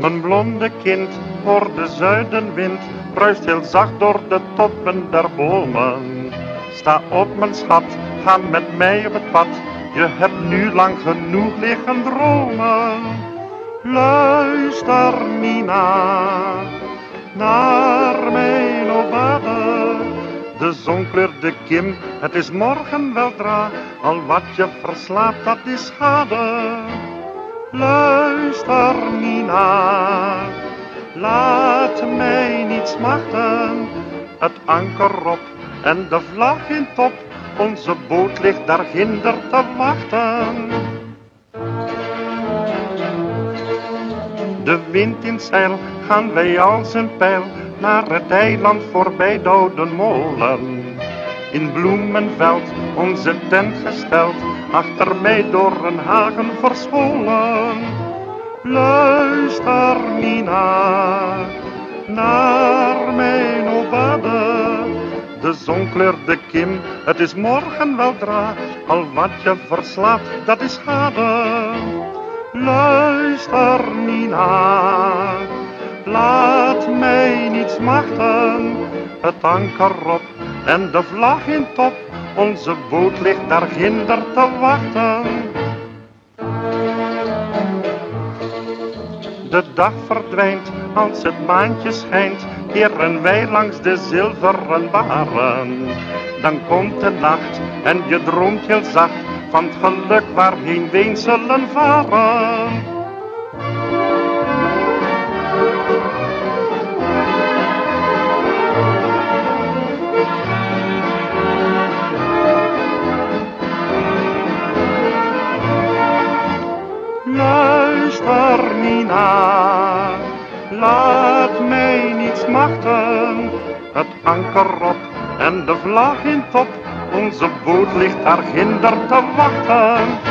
Mijn blonde kind, voor de zuidenwind, ruist heel zacht door de toppen der bomen. Sta op mijn schat, ga met mij op het pad, je hebt nu lang genoeg liggen dromen. Luister Nina, naar mijn obade. De zon kleurt de kim, het is morgen weldra, al wat je verslaapt dat is schade. Luister Nina, laat mij niet smachten. Het anker op en de vlag in top, onze boot ligt daar ginder te wachten. De wind in zeil gaan wij als een pijl naar het eiland voorbij molen. In bloemenveld onze tent gesteld, achter mij door een hagen verscholen. Luister Nina, naar mijn obade. De zon kleurt de kim, het is morgen weldra, al wat je verslaat, dat is schade. Luister Nina, laat mij niet smachten. Het anker op en de vlag in top, onze boot ligt daar ginder te wachten. De dag verdwijnt als het maantje schijnt, keren wij langs de zilveren baren. Dan komt de nacht en je droomt heel zacht van het geluk waarheen zullen varen. Mij niet smachten. Het anker op en de vlag in top, onze boot ligt daar ginder te wachten.